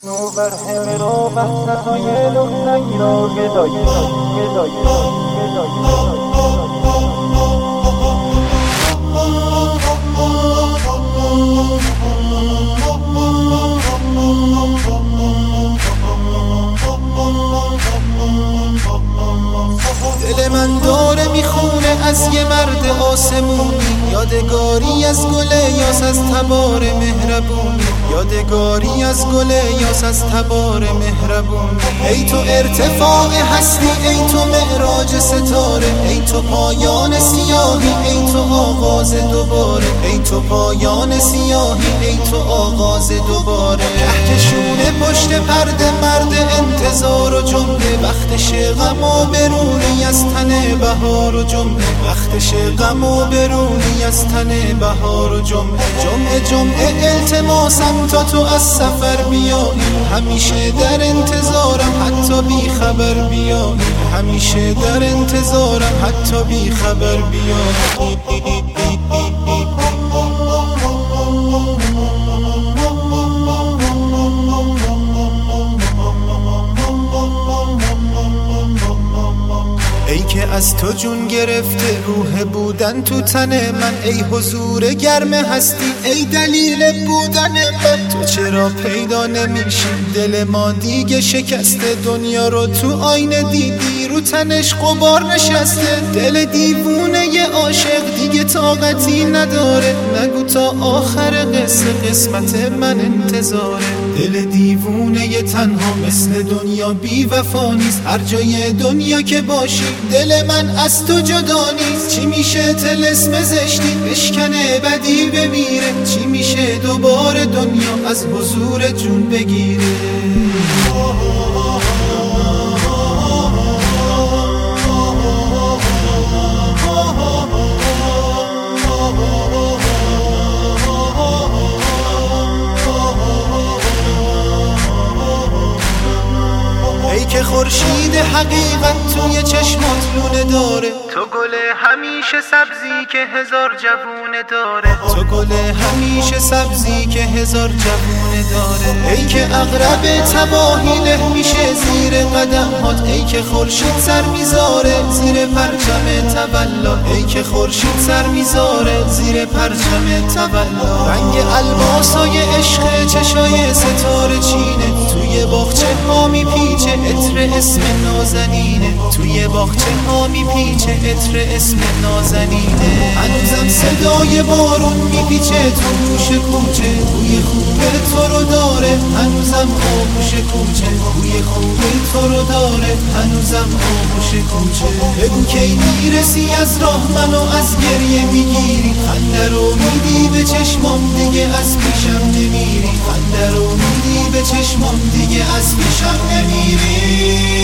دل من داره می‌خونه از یه مرد آسمونی یادگاری از گل یاس از تبار مهربونی یادگاری از گل یاس از تبار مهربونی ای تو ارتفاع هستی ای تو معراج ستاره. ای تو پایان سیاهی ای تو آغاز دوباره. ای تو پایان سیاهی ای تو آغاز دوباره. کهکشون پشت پرده مرد انتظار و جمله. وقتش غم و برونی از تن بهار و جمعه وقتش غم و برونی از تن بهار و جمعه جمعه جمعه التماسم تا تو از سفر بیایی. همیشه در انتظارم حتی بی خبر بیایی. همیشه در انتظارم حتی بی خبر بیایی. از تو جون گرفته روح بودن تو تن من. ای حضور گرم هستی ای دلیل بودن من. تو چرا پیدا نمیشی؟ دل ما دیگه شکسته دنیا رو تو آینه دیدی. رو تنش قبار نشسته. دل دیوونه ی عاشق دیگه طاقتی نداره. نگو تا آخر قصه قسمت من انتظاره. دل دیوونه ی تنها مثل دنیا بی وفا نیست. هر جای دنیا که باشی دل من از تو جدا نیست. چی میشه تلسم زشتی؟ بشکنه بدی بمیره. چی میشه دوباره دنیا از حضور جون بگیره؟ که خورشید حقیقت توی چشمات لونه داره. تو گل همیشه سبزی که هزار جوونه داره. تو گل همیشه سبزی که هزار جوونه داره. ای که اغرب تباهی له میشه زیر قدم هات ای که خورشید سر می‌ذاره زیر پرچم تولا ای که خورشید سر می‌ذاره زیر پرچم تولا رنگ الماسای عشق چشای ستاره باغچه ها میپیچه. عطر اسم نازنینه. توی باغچه ها میپیچه. عطر اسم نازنینه. هنوزم صدای بارون میپیچه. تو گوش کوچه. بوی خوب تو رو داره. هنوزم آغوش کوچه. بوی خوب تو رو داره. هنوزم آغوش کوچه. بگو کی می‌رسی از راه منو از گریه می‌گیری. خنده رو میدی به چشمام دیگه از پیشم نمیری. خنده رو به چشمام دیگه از پیشم نمیری